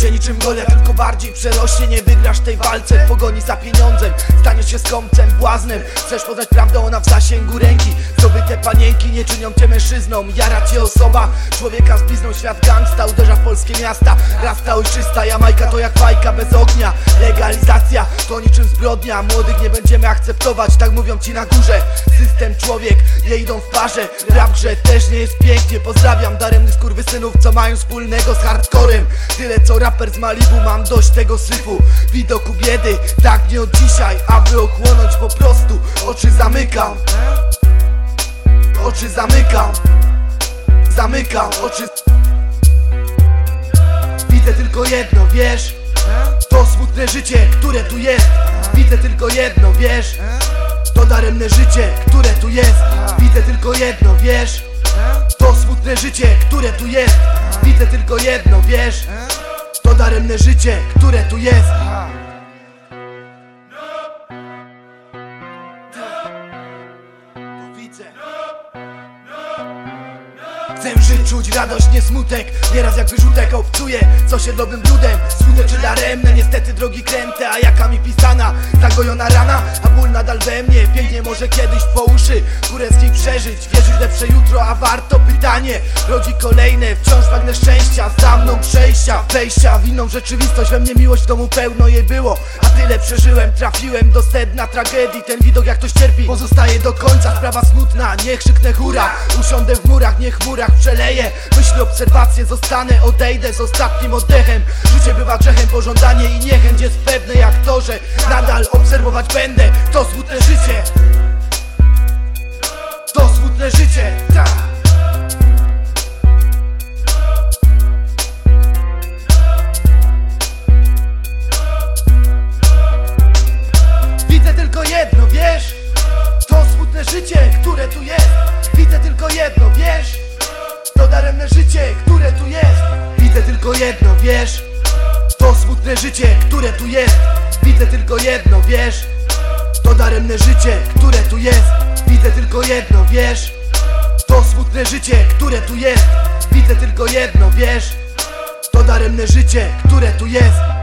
Życie niczym golia, tylko bardziej przerośnie. Nie wygrasz tej walce w pogoni za pieniądzem. Staniesz się skąpcem, błaznem. Chcesz poznać prawdę, ona w zasięgu ręki. Zdobyte panienki nie czynią cię mężczyzną? Jara cię człowieka z blizną Świat gangsta uderza w polskie miasta. Rasta ojczysta, Jamajka to jak fajka bez ognia. Legalizacja to niczym zbrodnia. Młodych nie będziemy akceptować, tak mówią ci na górze. System, człowiek, je idą w parze. Rap grze też nie jest pięknie. Pozdrawiam daremnych skurwysynów, co mają wspólnego z hardcorem. Tyle co raper z Malibu, mam dość tego syfu. Widoku biedy, tak nie od dzisiaj Aby ochłonąć po prostu. Oczy zamykam. Oczy zamykam Zamykam oczy. Widzę tylko jedno, wiesz? To smutne życie, które tu jest. Widzę tylko jedno, wiesz? To daremne życie, które tu jest. Widzę tylko jedno, wiesz? To smutne życie, które tu jest. Widzę tylko jedno, wiesz? To daremne życie, które tu jest Chcę żyć, czuć radość, nie smutek. Nieraz jak wyrzutek obcuję Co się dobrym brudem Smutek czy daremne Niestety drogi kręte A jaka mi pisana? Zagojona rana A ból nadal we mnie. Pięknie może kiedyś po uszy Góreckiej przeżyć. Wierzyć lepsze jutro A warto pytanie. Rodzi kolejne Wciąż pragnę szczęścia. Za mną przejścia Wejścia w inną rzeczywistość. We mnie miłość w domu pełno jej było A tyle przeżyłem. Trafiłem do sedna tragedii. Ten widok jak ktoś cierpi Pozostaje do końca. Sprawa smutna Nie krzyknę hura. Usiądę w murach Nie chmurach przeleję. Myślę obserwacje Zostanę odejdę z ostatnim oddechem. Życie bywa grzechem Pożądanie i niechęć. Jest pewne jak to, że Nadal obserwować będę. To smutne życie. To smutne życie. Widzę tylko jedno, wiesz? To smutne życie, które tu jest jedno, wiesz? To smutne życie, które tu jest Widzę tylko jedno, wiesz? To daremne życie, które tu jest Widzę tylko jedno, wiesz? To smutne życie, które tu jest Widzę tylko jedno, wiesz? To daremne życie, które tu jest